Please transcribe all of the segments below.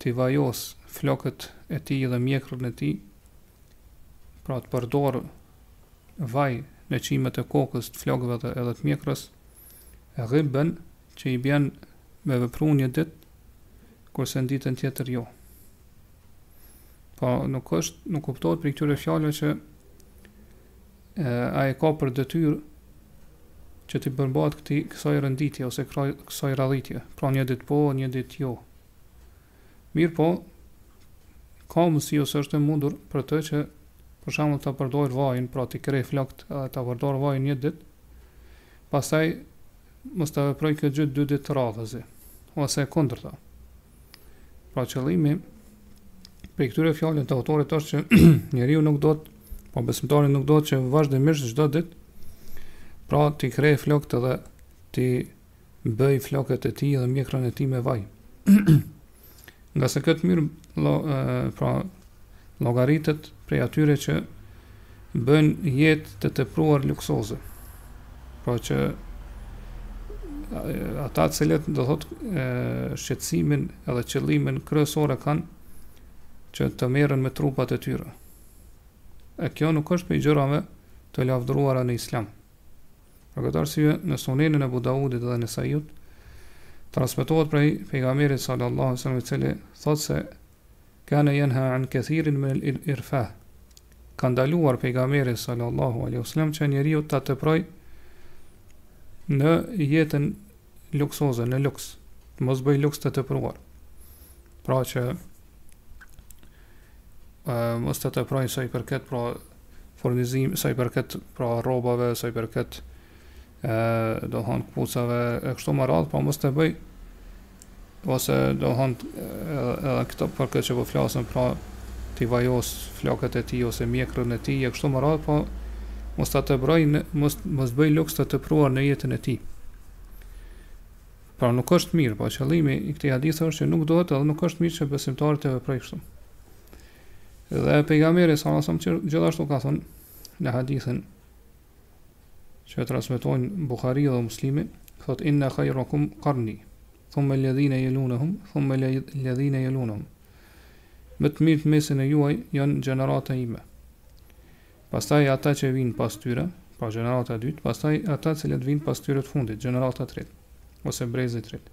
t'i vajosë flokët e tij dhe mjekrën e tij, pra të përdorë vaj në qimet e kokës të flokëve dhe edhe të mjekrrës, e ghibben që i bjen me vepru një ditë, kurse në ditën tjetër jo. Po nuk është, nuk kuptohet prej këtyre fjalëve që e ka për detyrë që t'i përmbahet këtij, kësaj renditjeje ose kësaj radhitjeje, pra një ditë po, një ditë jo. Mirëpo ka mundësi ose është e mundur për të që për shembull ta përdorë vajin, pra t'i krehë flokët, ta përdorë vajin një ditë, pastaj mos ta veprojë këtë gjë dy ditë radhazi, ose e kundërta. Pra qëllimi prej këtyre fjalëve të autorit është që njeriu nuk duhet, po besimtari nuk duhet që vazhdimisht çdo ditë pra t'i krehë flokët dhe t'i bëjë flokët e tij dhe mjekrën e tij me vaj. Ngase këtë mirë, lo, e, pra, llogaritet prej atyre që Bëjnë jetë të tepruar luksoze. Pra që ata të cilët domethënë shqetësimin edhe qëllimin kryesor e kanë që të merren me trupat e tyre. E kjo nuk është prej gjërave të lavdëruara në Islam. Për këtë arsye në Sunenin e Abu Daudit dhe në Nesaiut transmetohet prej pejgamberit sallallahu alaihi wasallam i cili thotë se Kane jenha an kathirin min el irfah Ka ndaluar pejgamberi sallallahu alaihi wasallam që njeriu ta teprojë në jetën luksoze, në luks. Mos bëjë luks të tepruar. Pra që ë mos ta teprojë sa i përket pra furnizim, sa i përket pra rrobave, sa i përket e domethënë këpucave e kështu me radhë, po mos të bëjë ose domethënë edhe këto për këtë që po flasim pra t'i vajosë flokët e tij ose mjekrën e tij e kështu me radhë, po mos ta teprojë mos mos bëjë luks të tepruar në jetën e tij. Pra nuk është mirë, po qëllimi i këtij hadithi është që nuk duhet edhe nuk është mirë që besimtari të veprojë kështu. Dhe pejgamberi sallallahu alajhi wasallam gjithashtu ka thënë në hadithin që e transmetojnë Buhariu dhe Muslimi, thotë inna khayrakum qarni, thumma alladhina yalunahum, thumma alladhina yalunahum. Më të mirët në mesin e juaj janë gjenerata ime. Pastaj ata që vijnë pas tyre, pa pra gjenerata e dytë, pastaj ata që vijnë pas tyre të fundit, gjenerata e tretë ose brezi i tretë.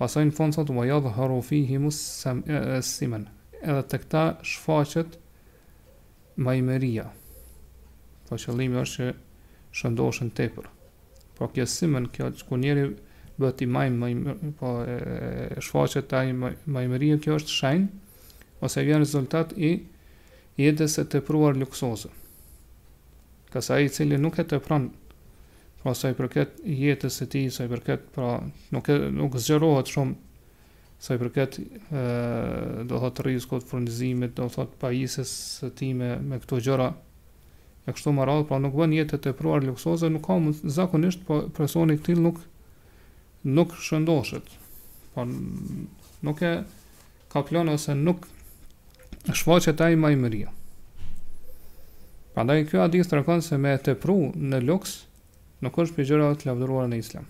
Pastaj në fund thotë, Ue jadh-haru fihimus simen, Edhe tek ta shfaqet majmëria. Po qëllimi është që shëndoshen tepër. Po kjo simen, kjo kur njëri bëhet i majmë, majmë, po e, e shfaqet te ai majmëria, kjo është shenjë ose vjen rezultat i jetës së tepruar luksoze. Kurse ai i cili nuk e tepron pra sa i përket jetës së tij, sa i përket pra nuk e nuk zgjerohet shumë sa i përket ë do thot rriskut furnizimit, do thot pajisjes së tij me me këto gjëra. E kështu më radhë, pra nuk bën jetë të tepruar luksoze, nuk ka zakonisht po personi i tillë nuk nuk shëndoshet. Po nuk e kaplon ose nuk shfaqet te ai majmëria. Prandaj ky hadith tregon se me tepru në luks nuk është prej gjërave të lavdëruara në islam.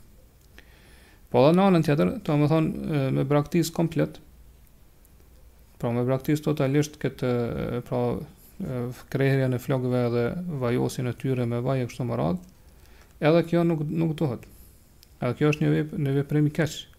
Po dhe në anën tjetër, domethënë me braktis komplet, pra me braktis totalisht këtë pra krehjen e flokëve dhe vajosjen e tyre me vaj e kështu më radhë, edhe kjo nuk, nuk duhet. Edhe kjo është një, vep, një veprim i keq,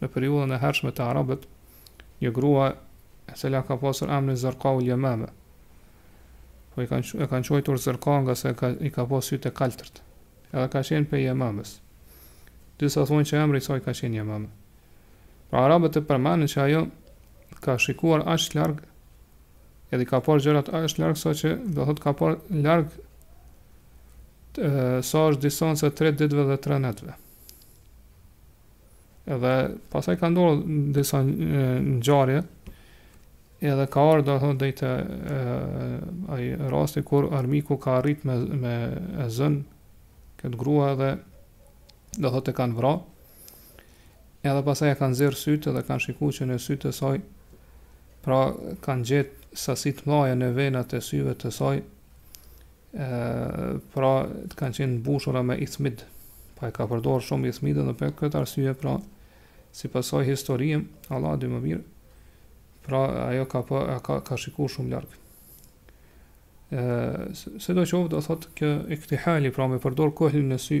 Në periudhën e hershme te arabët, një grua e cila ka pasur emrin Zërka ul Jemame, po i kanë e kanë quajtur Zërka nga se ka, i ka pasur sytë e kaltërt. Edhe ka qenë pe Jemames. Disa thonë që emri i saj ka qenë Jemame. Pra arabët e përmendin që ajo ka shikuar aq larg edhe ka parë gjërat aq larg sa që do thotë ka parë larg sa është distanca e 3 ditëve dhe 3 netëve. Edhe pastaj ka ndodhur disa ngjarje, edhe ka ardhur domethënë deri te ai rasti kur armiku ka arrit me me e zën këtë grua edhe do thotë e kanë vrarë. Edhe pastaj ia kanë nxjerrë sytë dhe kanë shikuar që në sytë e saj pra kanë gjetë sasi të mëdha në venat e syve të saj pra të kanë qenë mbushura me ithmid, pra e ka përdorë shumë ithmid dhe për këtë arsye, pra sipas asaj historie, Allahu e di më mirë, pra ajo ka, për, po, ka, ka shiku shumë larg. Sido qoftë, do thotë ky është hallall, pra me përdorë kohlin në sy,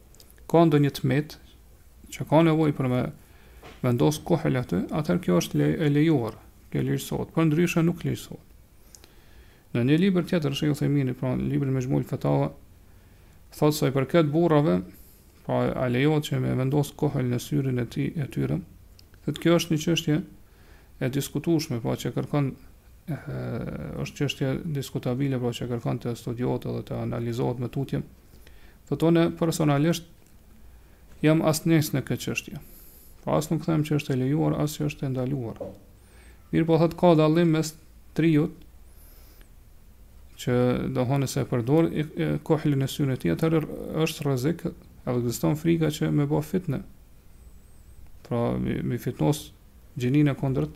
ka ndonjë të metë që ka nevojë për me vendos kohël aty, atëherë kjo është e lejuar, kjo lejohet, por ndryshe nuk lejohet. Në një libër tjetër shejh Uthejmini, pra në librin Mexhmu'ul fetava, thotë sa u përket burrave, pra a lejohet që me vendos kohël në syrin e tij e tyre, thotë kjo është një çështje e diskutueshme, pra që kërkon e, është çështje diskutabile, pra që kërkon të studiohet dhe të analizohet më tutje. Thot unë personalisht jam asnjanës në këtë çështje. Po as nuk them që është e lejuar, as që është e ndaluar. Mirëpo thot ka dallim mes njeriut që dallohet nëse përdor kohlin në syrin e tij, atëherë është rrezik, edhe ekziston frika që me bo fitne. Pra, me i fitnos gjininë e kundërt,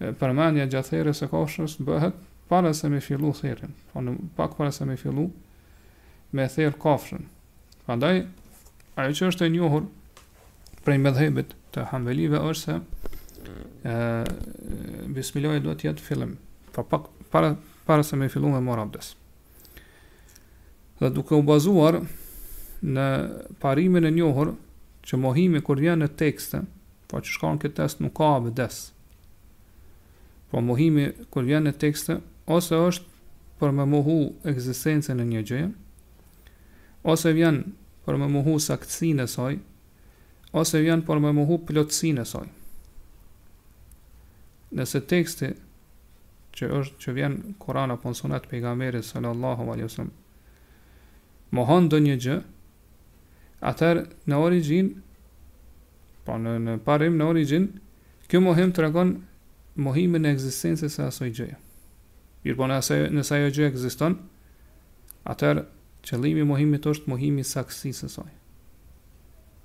E përmendja gjatë therjes së kafshës bëhet para se me fillu therjen, po pak para se me fillu me therë kafshën. Prandaj ajo që është e njohur prej medhhebit të Hanbelive është se ë bismillah duhet të jetë fillim, po pak para para se me fillu me marr abdes. Dhe duke u bazuar në parimin e njohur që mohimi kur vjen në tekste, po siç kon ky tekst nuk ka abdes. Po mohimi kur vjen në tekste, ose është për me mohu ekzistencën e një gjëje, ose vjen për me mohu saktësinë e saj, ose vjen për me mohu plotësinë e saj. Nëse teksti që është që vjen Kur'an apo në Sunet të pejgamberit sallallahu alaihi wasallam mohon ndonjë gjë atëherë në origjinë po në në parim në origjinë ky mohim tregon mohimin e ekzistencës së asaj gjëje mirëpo nëse nëse ajo gjë ekziston atëherë qëllimi i mohimit është mohimi i saktësisë së saj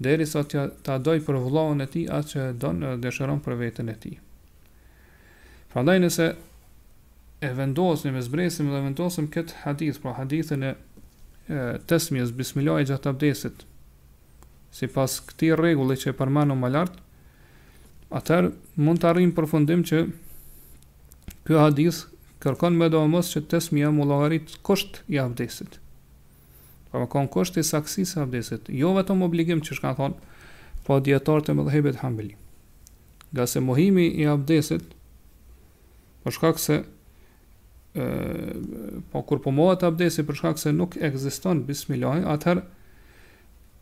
derisa ta ta dojë për vëllaun e tij atë që e don edhe dëshiron për veten e tij. Prandaj nëse e vendosim, e zbresim dhe vendosim këtë hadith, pra hadithin e tesmijes bismillah gjatë abdesit, sipas këtij rregulli që e përmendëm më lart, atër mund të arrijmë në përfundim që ky hadith kërkon medoemos që tesmija me u llogarit kusht i abdesit. Pra me konë kusht i saktësisë së abdesit, jo vetëm obligim siç kanë thonë, po dijetarët e medhhebit hambeli. Ngase mohimi i abdesit, për shkak se, e, po kur po mohohet abdesi, për shkak se nuk ekziston bismillahi, atëherë,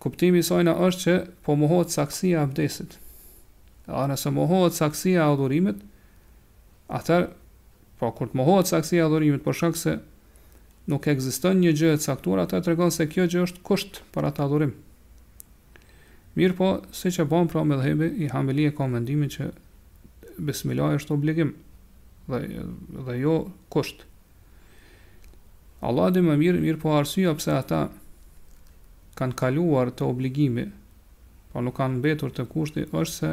kuptimi saj na është që po mohohet saktësia e abdesit. A nëse mohohet saktësia e adhurimit, atëherë, Pra kur të mohohet saktësia e adhurimit për shkak se nuk ekziston një gjë e caktuar, atëherë tregon se kjo gjë është kusht për atë adhurim. Mirpo, siç e pamë pra medhhebi Hambeli e ka mendimin që Bismillah është obligim dhe dhe jo kusht. Allahu e di më mirë, mirëpo arsyeja pse ata kanë kaluar te obligimi, po nuk kanë mbetur te kushti, është se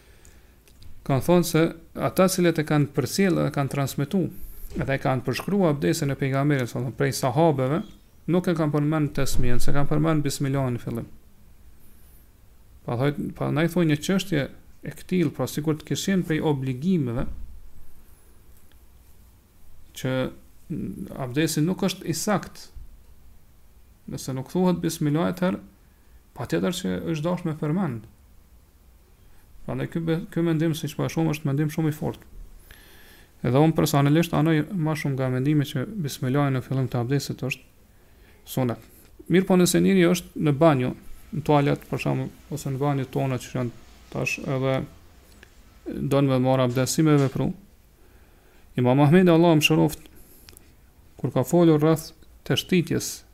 kanë thonë se ata të cilët e kanë përcjellë dhe e kanë transmetuar dhe e kanë përshkruar abdesin e pejgamberit sallallahu alajhi wasallam prej sahabeve, nuk e kanë përmend tasmijen, se kanë përmend bismillah në fillim. Pa thojnë, prandaj thojnë një çështje e këtillë, pra sikur të ishte prej obligimeve që abdesi nuk është i saktë nëse nuk thuhet bismillah atëherë Patjetër që është dashtë me përmend. Pra në këtë mendim, siç po e pamë, është mendim shumë i fort. Edhe unë personalisht anoj ma shumë nga mendimi që bismillah në fillim të abdesit është sunet. Mirëpo nëse njeri është në banjo, në toalet, për shembull, ose në banjot tona që janë tash edhe don me marrë abdes, si me vepru. Imam Ahmedi, Allahu e mëshiroftë, kur ka folur rreth çështjes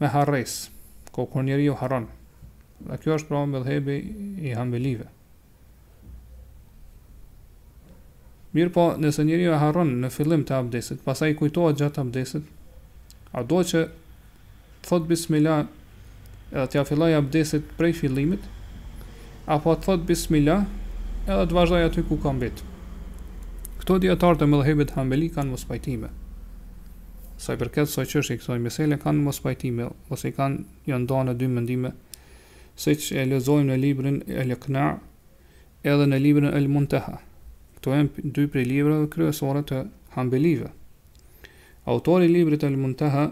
me harresë, ku kur njeriu harron. Dhe kjo është pra medhhebi i hambelive. Mirëpo, nëse njeriu e harron në fillim të abdesit, pastaj kujtohet gjatë abdesit, a do që të thotë bismilah edhe t'ia fillojë abdesit prej fillimit, apo të thotë bismilah edhe të vazhdojë aty ku ka mbet. Këtu dijetarët e medhhebit hambeli kanë mospajtime. Sa i përket kësaj çështje, kësaj mesele kanë mospajtime ose i kanë janë nda në dy mendime, siç e lexojmë në librin El-Iqna' edhe në librin El-Muntaha. Këto janë dy prej librave kryesore të Hambelive. Autori i librit El-Muntaha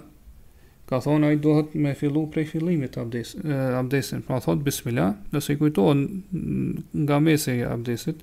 ka thonë ai duhet me fillu prej fillimit abdes, abdesin, pra thotë bismillah, nëse i kujtohet nga mesi i abdesit,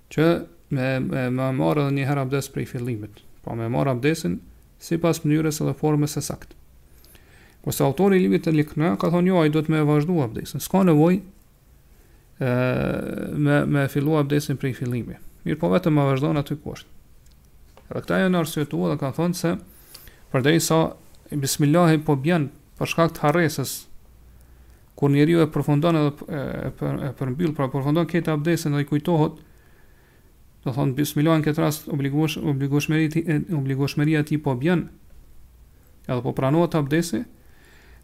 Që me me me marr edhe një herë abdes prej fillimit. Pra me marr abdesin sipas mënyrës edhe formës së saktë. Kurse autori i librit Al-Iqna ka thonë jo, ai duhet me vazhdu abdesin. S'ka nevojë ë me me fillu abdesin prej fillimi. Mirë po vetëm ma vazhdon aty poshtë. Dhe këta janë arsyetuar dhe kanë thonë se përderisa bismillahi po bjen për shkak të harresës Kur njeriu e përfundon edhe e përmbyll, pra përfundon këtë abdesin dhe i kujtohet, domethënë bismillah në këtë rast obliguesh obligueshmëria tij obligueshmëria e tij po bjen. Edhe po pranohet abdesi.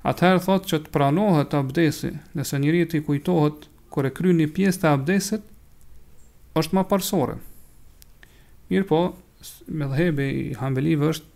Atëherë thotë që të pranohet abdesi, nëse njeriut i kujtohet kur e kryen një pjesë të abdesit, është më parësore. Mirëpo, medhhebi i hambelive është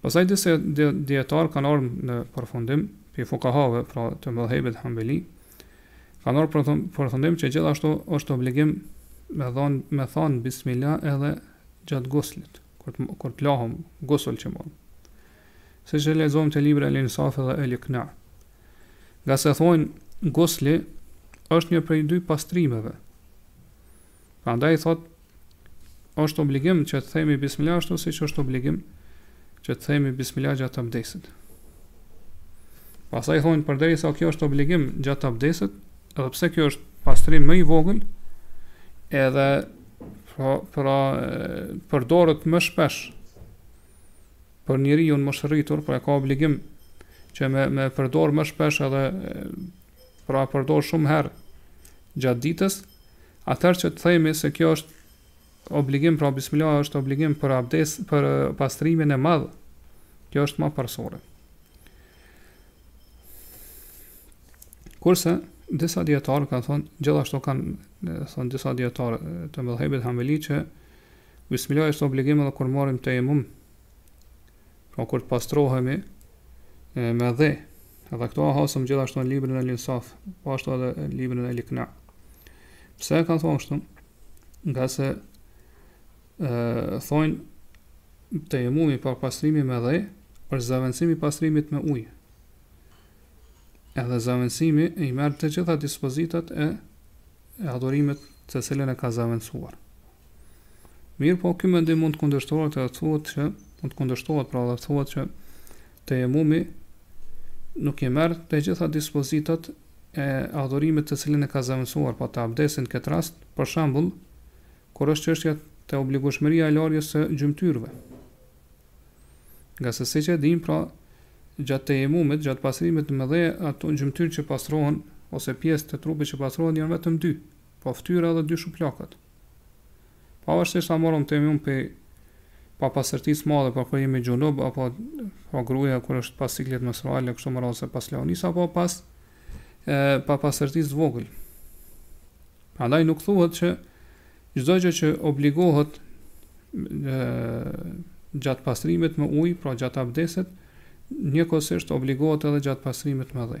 Pastaj disa dijetarë kanë ardhur në përfundim, prej fukahave, pra të medhhebit Hambeli, kanë ardhur në përfundim që gjithashtu është obligim me dhon me thon bismilah edhe gjatë guslit, kur të kur të lahum, gusul që bën. Siç e lexojmë te libri El Insaf dhe El Iqna. Ngase thonë gusli është një prej dy pastrimeve. Prandaj thotë është obligim që të themi bismillah ashtu siç është obligim që të themi bismillah gjatë abdesit. Pastaj thonë përderisa kjo është obligim gjatë abdesit, edhe pse kjo është pastrim më i vogël, edhe pra, pra përdoret më shpesh për njeriun e moshërritur, pra ka obligim që me me përdor më shpesh edhe pra përdor shumë herë gjatë ditës, atëherë që të themi se kjo është obligim, pra bismillah është obligim për abdes, për pastrimin e madh, kjo është ma parsore. Kurse, disa dijetarë kanë thonë, gjithashtu kanë thonë disa dijetarë të medhhebit hanbeli që bismillah është obligim edhe kur marrim tejemum, Pra kur të pastrohemi e, me dhe, edhe këto e hasim gjithashtu në librin e El Insaf, po ashtu edhe në librin e El Ikna. Pse e kanë thonë kështu? Ngase e, thonë tejemumi pra pastrimi me dhe, është zavendësimi pastrimit me ujë. Edhe zavendësimi i merr të gjitha dispozitat e, e adhurimit të cilin e ka zavendësuar. Mirëpo, ky mendim mund të kundërshtohet dhe thuhet që mund të kundërshtohet pra dhe thuhet që tejemumi nuk i merr të gjitha dispozitat e adhurimit të cilin e ka zëvendësuar pra abdesin në këtë rast, për shembull, kur është çështja te obligueshmëria e larjes së gjymtyrëve. Ngase siç e dimë pra gjatë tejemumit, gjatë pastrimit me dhe, ato gjymtyrë që pastrohen ose pjesë të trupit që pastrohen janë vetëm dy, Pra ftyra dhe dy shuplakat. Pavarësisht se a morëm tejemum prej papastërtisë madhe, pra kur jemi xhunub apo pra gruaja kur është pas ciklit menstrual e kështu me radhë ose pas lehonisë apo pas e papastërtisë së vogël. Prandaj nuk thuhet që çdo gjë që obligohet e, gjatë pastrimit me ujë, pra gjatë abdesit, njëkohësisht obligohet edhe gjatë pastrimit me dhe.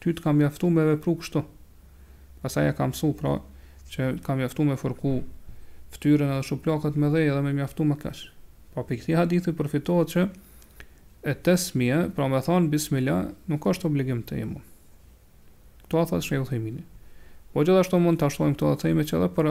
Ty të ka mjaftu me vepru kështu. Pastaj ia ka mësu pra që të ka mjaftu me fërku fytyrën edhe shuplakat me dhe edhe me mjaftu me kaq. Pra prej këtij hadithi përfitohet që e tesmija, pra me thonë bismillah, nuk është obligim te tejemumi. Këto tha Shejh Uthejmini. Po gjithashtu mund të shtojmë këto të themi që edhe për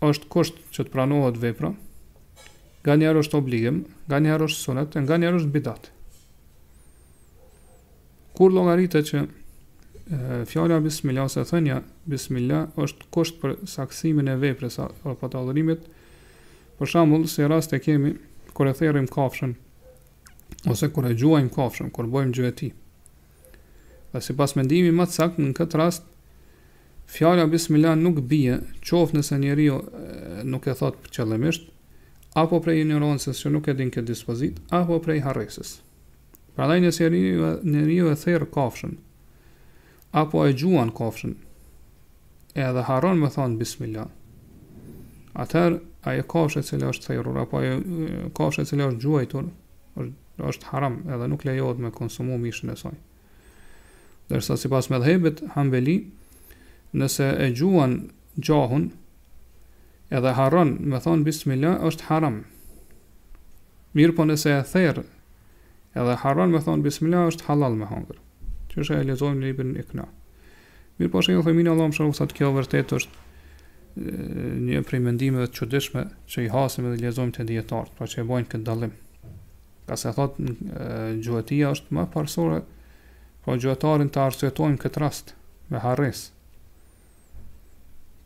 Është kusht që të pranohet vepra, nganjëherë është obligim, nganjëherë është sunet, nganjëherë është bidat. Kur llogaritet që fjala bismillah ose thënia bismillah është kusht për saktësimin e veprës apo të adhurimit. Për shembull, si rast e kemi kur e therrim kafshën ose kur e gjuajmë kafshën, kur bëjmë gjueti. Dhe sipas mendimit më të saktë në këtë rast fjala bismillah nuk bie qoftë nëse njeriu nuk e thot qëllimisht, apo prej injorancës që nuk e din këtë dispozitë, apo prej harresës. Prandaj nëse njeriu njeriu e therr kafshën apo e gjuan kafshën edhe harron me thonë bismillah, atëherë ajo kafshë e cila është therrur apo ajo kafshë e cila është gjuajtur, është është haram edhe nuk lejohet me konsumu mishin e saj. Ndërsa sipas medhhebit hanbeli, nëse e gjuan gjahun, edhe harron me thonë bismila është haram. Mirëpo nëse e therr, edhe harron me thonë bismila është halal me hangër. Kështu e lexojmë në librin Ikna. Mirëpo shejh Uthejmini Allahu e mëshiroftë thotë kjo vërtet është një prej mendimeve të çuditshme që i hasim dhe lexojmë te dijetarët, pra që e bëjnë këtë dallim. Ngase thot gjuhëtia është më parësore, pra po gjuhëtarin të arsyetojmë këtë rast me harresë.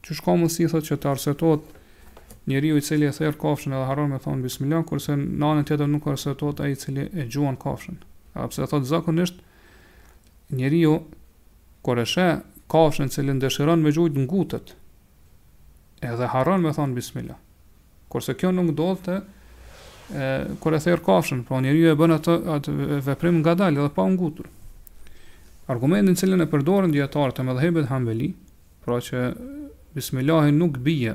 Qysh ka mundësi thot që të arsyetohet njeriu i cili e therr kafshën edhe harron me thon bismillah, kurse në anën tjetër nuk arsyetohet ai i cili e gjuan kafshën. A pse thot zakonisht Njeriu kur e sheh kafshën të cilën dëshiron me gjujtë ngutet edhe harron me thonë bismillah. Kurse kjo nuk ndodh kur e therr kafshën, pra njeriu e bën atë atë veprim ngadalë dhe pa u ngutur. Argumentin të cilin e përdorin dijetarët e medhhebit Hanbeli, pra që bismillahi nuk bie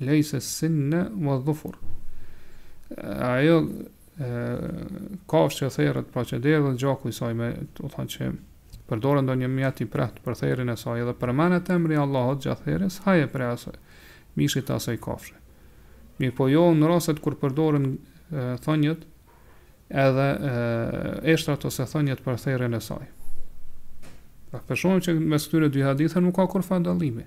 Lejse sinne vë dhufur. Ajo kafshë që therret, pra që derdhet gjaku i saj me thonë që përdoret ndonjë mjet i prehtë për therjen e saj dhe përmendet emri i Allahut gjatë therjes, haje prej asaj, mishit të asaj kafshë. Mirëpo jo në rastet kur përdoren thonjët edhe eshtrat ose thonjët për therjen e saj. Pra po e shohim që mes këtyre dy haditheve nuk ka kurrfarë dallimi.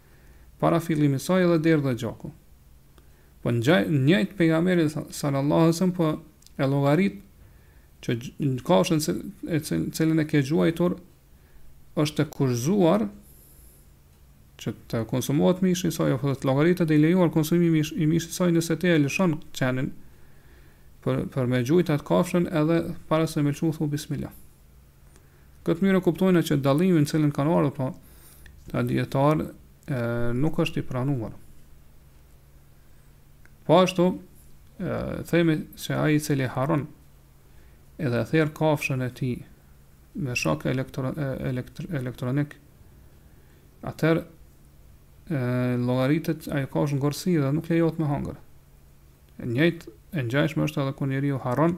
para fillimit të saj edhe derdhet gjaku po ngjaj njëjt pejgamberi sallallahu alaihi wasallam po e llogarit që kafshën të cilën e ke gjuajtur është e kurzuar që të konsumohet mishi i saj apo të llogaritë të lejuar konsumimi mish, i mishit të saj nëse ti e lëshon qenin për për me gjujt atë kafshën edhe para se me lëshu thua bismillah Këtë mënyrë e kuptojnë që dallimi në cilën kanë ardhur pra ata dijetarë nuk është i pranuar. Po ashtu themi se ai i cili harron edhe e therr kafshën e tij me shok elektro, elektro, elektronik, atëherë llogaritet ajo kafshë ngordhësirë dhe nuk lejohet me hangër. E njëjtë e ngjashme është edhe kur njeriu harron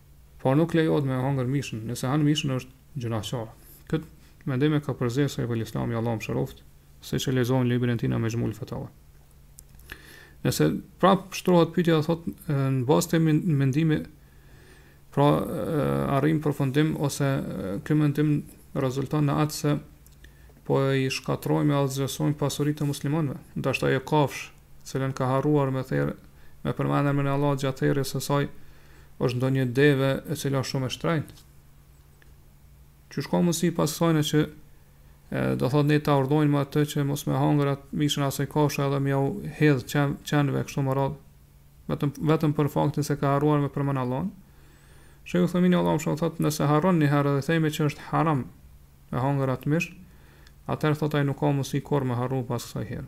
Por nuk lejohet me e hangër mishin, nëse han mishin është gjynahqar. Këtë mendim e ka përzgjedh Shejhul Islami Allahu e mëshiroftë, siç e lexojmë në librin e tij në Mexhmul Fatawa. Nëse prap shtrohet pyetja dhe thotë në bazë të mendimit pra arrim përfundim ose ky mendim rezulton në atë se po i shkatrojmë e asgjësojmë pasuritë e muslimanëve, ndoshta ajo kafsh të cilën ka harruar me therë, me përmend emrin e Allahut gjatë therjes së saj, është ndonjë deve e cila është shumë e shtrenjtë. Qysh ka mundësi pas kësaj në që e, do thotë ne ta urdhërojmë atë që mos me hangër atë mishin e asaj kafshe edhe me ia hedh qen, qenve kështu me radhë, vetëm, vetëm për faktin se ka harruar me përmend Allahun. Shejh Uthejmini Allahu e mëshiroftë thotë nëse harron një herë dhe i themi që është haram me hangër atë mish, atëherë thotë ai nuk ka mundësi kurrë me harru pas kësaj herë.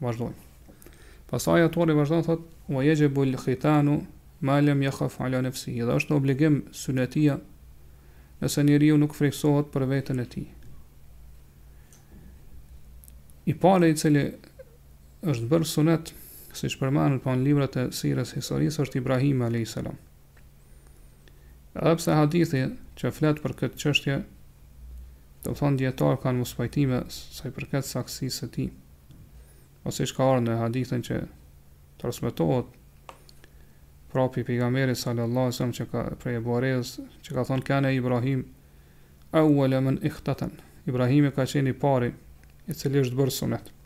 Vazhdojmë. Pastaj autori vazhdon thot, "Wa yajibu al-khitanu ma lam yakhaf ala nafsihi." Dhe është obligim sunetia nëse njeriu nuk friksohet për veten e tij. I pari i cili është bërë sunet, siç përmendet pra po në librat e sirës historisë është Ibrahim alayhis salam. Edhe pse hadithi që flet për këtë çështje, domethënë dijetarët kanë mospajtime sa i përket saktësisë së tij. Po siç ka ardhur në hadithin që transmetohet prej pejgamberit sallallahu alajhi wasallam që ka prej Buharës që ka thënë kane Ibrahim awwala man ikhtatan. Ibrahimi ka qenë i pari i cili është bërë sunet.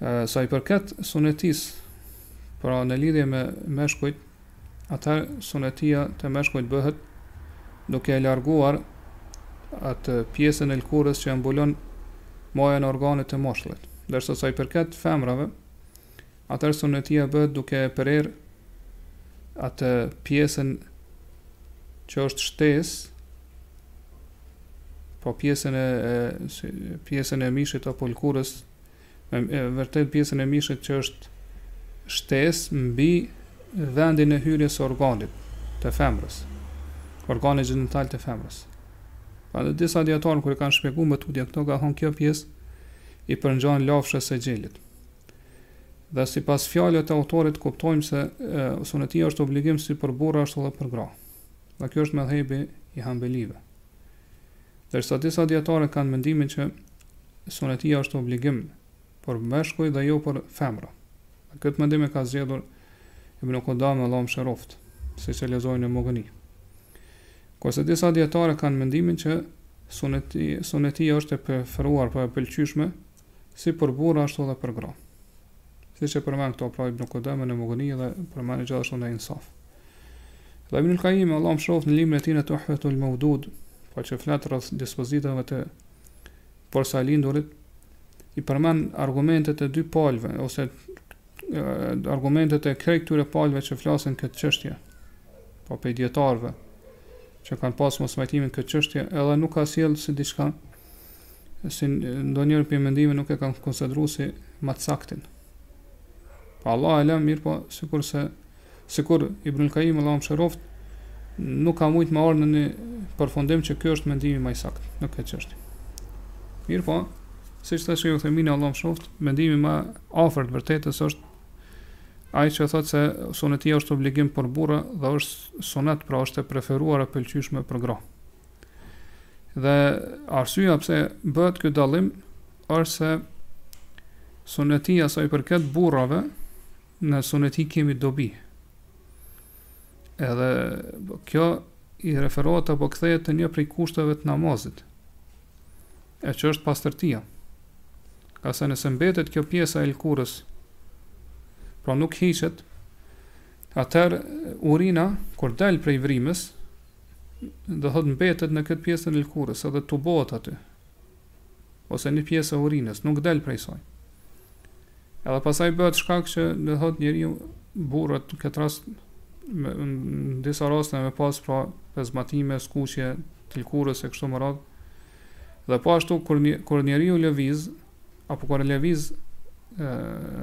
Sa i përket sunetis, pra në lidhje me meshkujt, atëherë sunetia te meshkujt bëhet duke e larguar atë pjesën e lkurës që e mbulon majën e organit të mashkullit. Ndërsa sa i përket femrave, Atëherë sunetia bëhet duke e prerë atë pjesën që është shtesë, po pjesën e, e pjesën e mishit apo lkurës, me e, vërtet pjesën e mishit që është shtesë mbi vendin e hyrjes së organit të femrës. Organi gjenital të femrës. Pra dhe disa dijetarë kur e kanë shpjegu më tutje këtë, kanë thonë kjo pjesë i përngjan lafshës së gjelit. Dhe sipas fjalëve të autorit kuptojmë se sunetia është obligim si për burra ashtu edhe për gra. Dhe kjo është medhhebi i hanbelive. Ndërsa disa dijetarë kanë mendimin që sunetia është obligim për meshkuj dhe jo për femra. Dhe këtë mendim e ka zgjedhur Ibn Qudame Allahu e mëshiroftë, siç e lexojmë në Mughni. Kurse disa dijetarë kanë mendimin që sunetia, sunetia është e preferuar për po e pëlqyeshme, Si për burra ashtu edhe për gra. Siç e përmend këto pra Ibn Qudame në Mughni dhe përmend gjithashtu në Insaf. Dhe Ibn Qayyim Allahu e mëshiroftë në librin e tij në Tuhfatul Mawdud, pra që flet rreth dispozitave të të porsalindurit i përmend argumentet e dy palëve ose argumentet e krejt këtyre palëve që flasin këtë çështje apo prej dijetarëve që kanë pas mospajtim në këtë çështje edhe nuk ka sjell si diçka si ndonjërin prej mendimeve nuk e ka konsideruar si më të saktin. Pra Allahu alem mirëpo sikur se sikur Ibn Kaim Allahu e mëshiroftë nuk ka mujt me ardhë në një përfundim që kjo është mendimi më i saktë në këtë çështje. Mirëpo, siç tha shejh Uthejmini Allahu e mëshiroftë, mendimi më afër të vërtetës është ai që thotë se sunetia është obligim për burra dhe është sunet pra është e preferuar e pëlqyeshme për gra. Dhe arsyeja pse bëhet ky dallim është se sunetia sa i përket burrave në suneti kemi dobi. Edhe kjo i referohet apo kthehet te një prej kushteve të namazit. E që është pastërtia. Ngase nëse mbetet kjo pjesa e lkurës, pra nuk hiqet, atëherë urina, kur del prej vrimës, do të thotë mbetet në këtë pjesë të lëkurës edhe tubohet aty ose një pjesë e urinës nuk del prej saj edhe pastaj bëhet shkak që do të thotë njeriu burrat në këtë rast në disa raste me pas pra pezmatime, skuqje të lëkurës e kështu me radhë dhe po ashtu kur një, kur njeriu lëviz apo kur e lëviz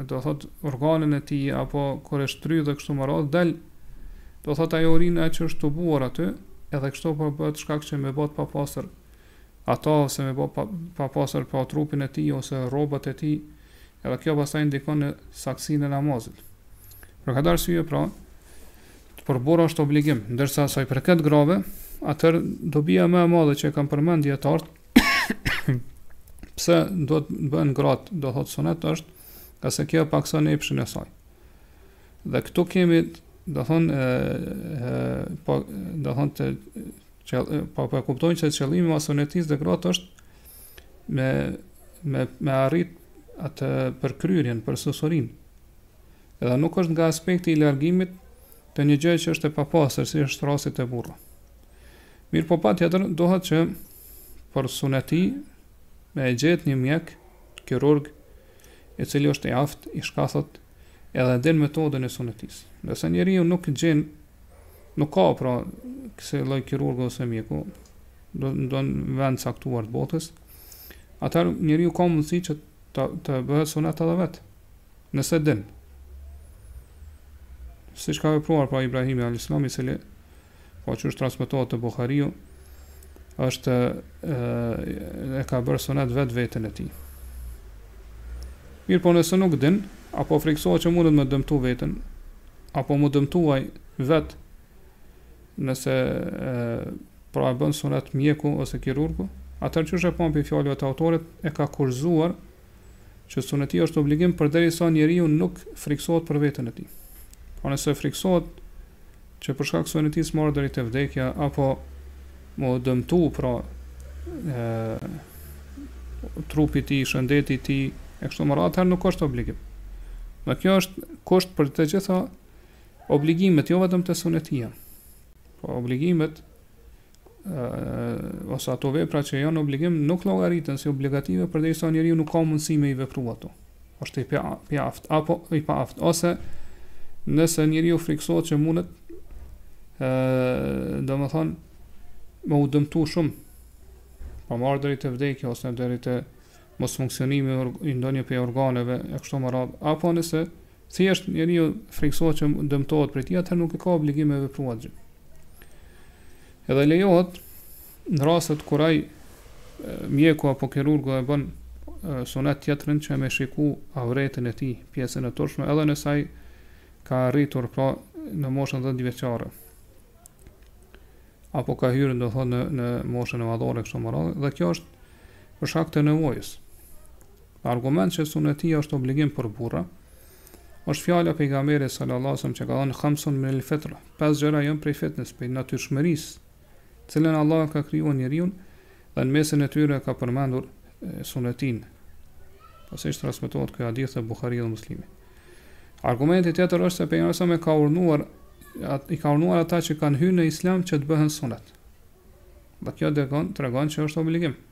do thot organin e tij apo kur e shtrydh dhe kështu me radhë del do thot ajo urinë që është tubuar aty edhe kështu po bëhet shkak që me bë të papastër ata ose me bë të pa, papastër pra trupin e tij ose rrobat e tij edhe kjo pastaj ndikon në saktësinë e namazit për këtë arsye pra për burra është obligim ndërsa sa i përket grave atëherë dobia më e madhe që e kanë përmend dijetar Pse duhet të bëhen grat, do thot sunet është, ngase kjo pakëson epshin e saj. Dhe këtu kemi, do thon, e, po, do thon të, që, po, po e kuptojmë që qëllimi i sunetisë te grat është me, me, me arrit atë përkryerjen, përsosurinë. Edhe nuk është nga aspekti i largimit të një gjë që është e papastër, siç është rasti te burrat. Mirëpo patjetër duhet që për sunet me e gjetë një mjek, kirurg, i cili është i aftë, i shkathtë, edhe din metodën e sunetis. Nëse njeriu nuk gjen, nuk ka pra kësi lloj kirurg ose mjeku, në një vend të caktuar të botës, atëherë njeriu ka mundësi që të, të bëhet sunet edhe vetë, nëse din. Siç ka vepruar pra Ibrahimi a.s. i cili Po që është transmetohet te Buhariu, është e ka bërë sunet vetë veten e tij. Mirëpo nëse nuk din, apo friksohet që mundet me dëmtu veten, apo m'u dëmtu ai vetë, nëse e, pra e bën sunet mjeku ose kirurgu, atëherë që është e pra prej fjalëve të autorit, e ka kushtëzuar që suneti është obligim përderisa njeriu nuk frikësohet për veten e tij. Pra nëse frikësohet që për shkak të sunetisë me ardhë deri te vdekja apo me u dëmtu pra e, trupi i tij, shëndeti i tij, e kështu me radhë, nuk është obligim. Dhe kjo është kusht për të gjitha obligimet, jo vetëm te sunetia. Po obligimet ose ato vepra që janë obligim nuk llogariten si obligative përderisa njeriu nuk ka mundësi me i vepruar ato. Është i paaftë apo i paaftë ose nëse njeriu friksohet që mundet ë domethënë me u dëmtu shumë apo me ardhë deri te vdekja ose deri te mosfunksionimi i ndonjë prej organeve e kështu me radhë apo nëse Thjesht njeriu frikësohet që dëmtohet prej tij, atëherë nuk e ka obligim me vepru atë gjë. Edhe lejohet në rastet kur ai mjeku apo kirurgu e bën sunet tjetrin, që me shiku avretin e tij, pjesën e turpshme, edhe nëse ai ka arritur pra në moshën 10 vjeçare apo ka hyrë domethënë në në moshën e madhore kështu me radhë dhe kjo është për shkak të nevojës. Argument që sunetia është obligim për burra, është fjala e Pejgamberit sallallahu alajhi wasallam që ka thënë khamsun min el fitra, pesë gjëra janë prej fitres, prej natyrshmërisë, të cilën Allahu ka krijuar njeriu dhe në mesin e tyre ka përmendur sunetin. Pastaj transmetohet ky hadith te Buhariu dhe Muslimi. Argumenti tjetër është se pejgamberi sa më ka urdhëruar at, i ka urdhëruar ata që kanë hyrë në islam që të bëhen sunet. Dhe kjo tregon tregon që është obligim.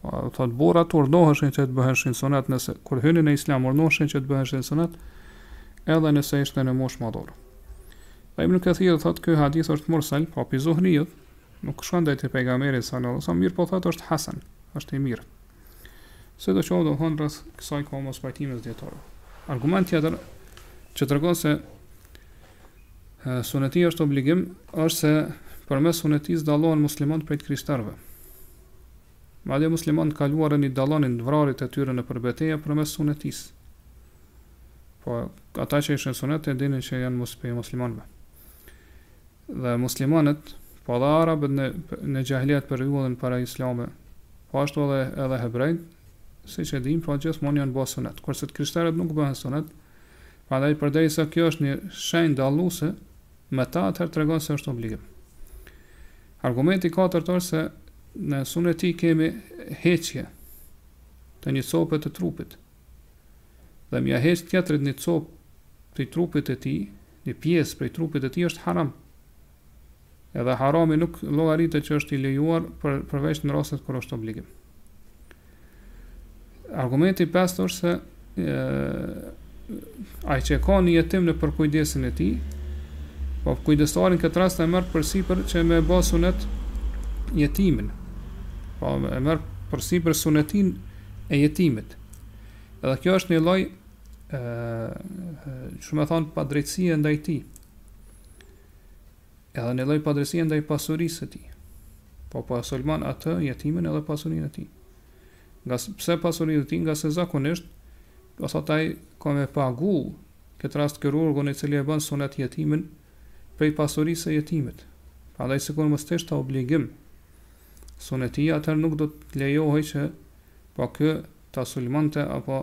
Do thotë burrat urdhëroheshin që të bëheshin sunet nëse kur hynin në Islam urdhëroheshin që të bëheshin sunet edhe nëse ishte në moshë madhore. Dhe Ibn Kathir thotë ky hadith është mursal, pra prej Zuhriut, nuk shkon drejt te pejgamberi sallallahu alajhi wasallam, mirëpo thotë është hasan, është i mirë. Sidoqoftë domethënë rreth kësaj ka mospajtim mes dijetarëve. Argument tjetër që tregon se E, suneti është obligim, është se përmes sunetisë dallohen muslimanët prej të krishterëve. Madje muslimanët e kaluar i dallonin të vrarit e tyre nëpër beteja përmes sunetisë. Po ata që ishin sunet e dinin që janë mus prej muslimanëve. Dhe muslimanët, po edhe arabët në në xahiliet periudhën para islame, po ashtu edhe edhe hebrejt, siç e dimë, po gjithmonë janë bërë sunet. Kurse të krishterët nuk bëhen sunet, Prandaj përderisa kjo është një shenjë dalluese me ta atëherë tregon se është obligim. Argumenti i katërt është se në suneti kemi heqje të një cope të trupit. Dhe me ia heq tjetrit një copë prej trupit të tij, një pjesë prej trupit të tij është haram. Edhe harami nuk llogaritet që është i lejuar për përveç në rastet kur është obligim. Argumenti i pestë është se ai që ka një jetim në përkujdesin e tij, po kujdestari n'këtë rast e merr përsipër që me bë sunet jetimin. Po e merr përsipër sunetin e jetimit. Edhe kjo është një lloj ë shumë e thon padrejtësi ndaj tij. edhe një lloj padrejtësie ndaj pasurisë së tij. Po po e sulmon atë jetimin edhe pasurinë e tij. Nga, pse pasurinë e tij, ngase zakonisht do thotë ai ka me pagu këtë rast kirurgun i cili e bën sunet jetimin prej pasurisë së jetimit. Prandaj sikur mos të ishte obligim suneti, atëherë nuk do të lejohej që dikush ta sulmonte apo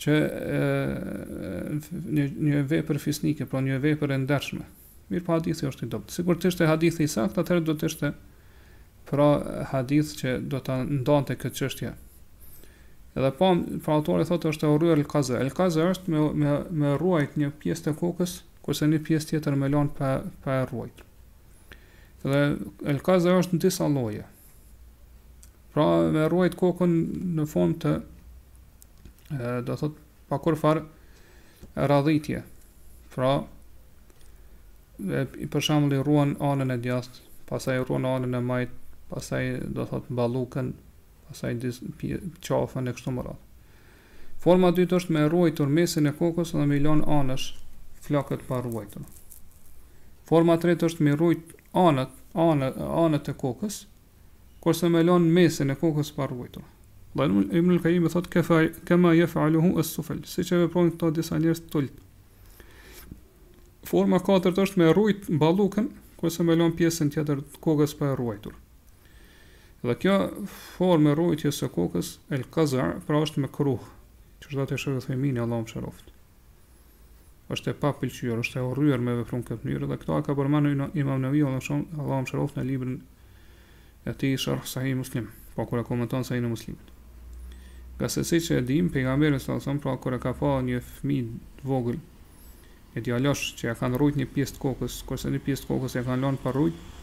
Që një, një vepër fisnike, pra një vepër e ndershme. Mirpo hadithi është i dobët. Sikur të ishte hadithi i saktë, atëherë do të ishte pra hadith që do ta ndante këtë çështje. Edhe pa pra autori thotë është e urryer el kaza. El kaza është me me me rruajt një pjesë të kokës, kurse një pjesë tjetër me lën pa pa e rruajt. Dhe el kaza është në disa lloje. Pra me rruajt kokën në fund të do të thotë pa kurfar radhitje. Pra i për shembull i rruan anën e djathtë, pastaj rruan anën e majt, pastaj do të thotë ballukën, pastaj qafën e kështu me radhë. Forma e dytë është me rruajtur mesin e kokës dhe me lënë anësh flokët pa rruajtur. Forma e tretë është me rruajt anët, anët, anët e kokës, kurse me lanë mesin e kokës pa rruajtur. Dhe Ibnul Kajimi thot kema, kema yef'aluhu as-sufal, siç e veprojnë këto disa njerëz të ulët. Forma e katërt është me rrujt ballukën kurse me lën pjesën tjetër të kokës pa e rruajtur. Dhe kjo formë e rrujtjes së kokës el qaza, pra është mekruh. Ka thënë Ibn Uthejmini Allahu e mëshiroftë. është e pa pëlqyer, është e urryer me vepru në këtë mënyrë dhe këtë e ka përmend imam Neveviu, Allahu e mëshiroftë në librin e tij Sherh Sahih Muslim, pra kur e komenton Sahihun e Muslimit. Ngase siç e dimë, Pejgamberi alejhi selam, pra kur e ka pa një fmi t'vogël, një djalosh që ia kanë rrujt një pjesë të kokës, kurse një pjesë të kokës ia kanë lonë pa rrujt,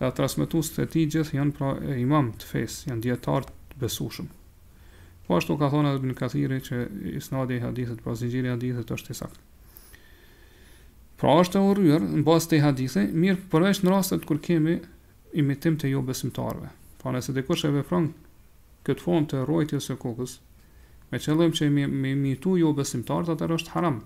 Edhe transmetuesit e tij gjithë janë pra imam të fesë, janë dijetarë të besueshëm. Po ashtu ka thënë edhe Ibn Kathiri që isnadi i hadithit, pra zinxhiri i hadithit është i saktë. Pra është e urryer në bazë të hadithit, mirëpo përveç në rastet kur kemi imitim të jobesimtarëve. Pra nëse dikush e vepron këtë formë të rrojtjes së kokës, me qëllim që me i imitu jobesimtarët, atër është haram.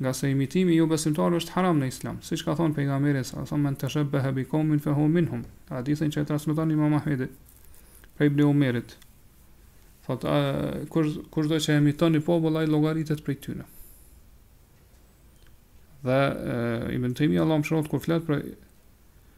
Ngase imitimi i jobesimtarëve është haram në Islam, siç ka thonë Pejgamberi a.s., Men teshabbaha bi qaumin fa huwa minhum, hadithi që e transmeton Imam Ahmedi prej Ibn Umerit, thotë, kush, kushdo që imiton një popull, ai llogaritet prej tyne. Dhe Ibn Tejmije Allahu e mëshiroftë kur flet për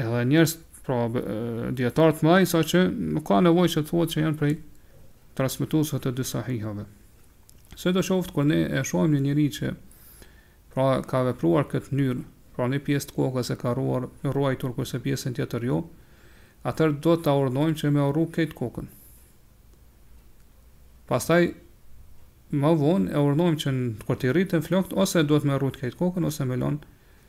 edhe njerëz pra dijetarë të mëdhenj saqë nuk ka nevojë që të thuhet që janë prej transmetuesve të dy sahihave. Sidoqoftë kur ne e shohim një njeri që pra ka vepruar në këtë mënyrë, pra një pjesë të kokës e ka rruar, rrujtur kurse pjesën tjetër jo, atëherë do ta urdhënojmë që me e rru krejt kokën. Pastaj më vonë e urdhënojmë që kur t'i rriten flokët ose duhet me e rru krejt kokën ose me lënë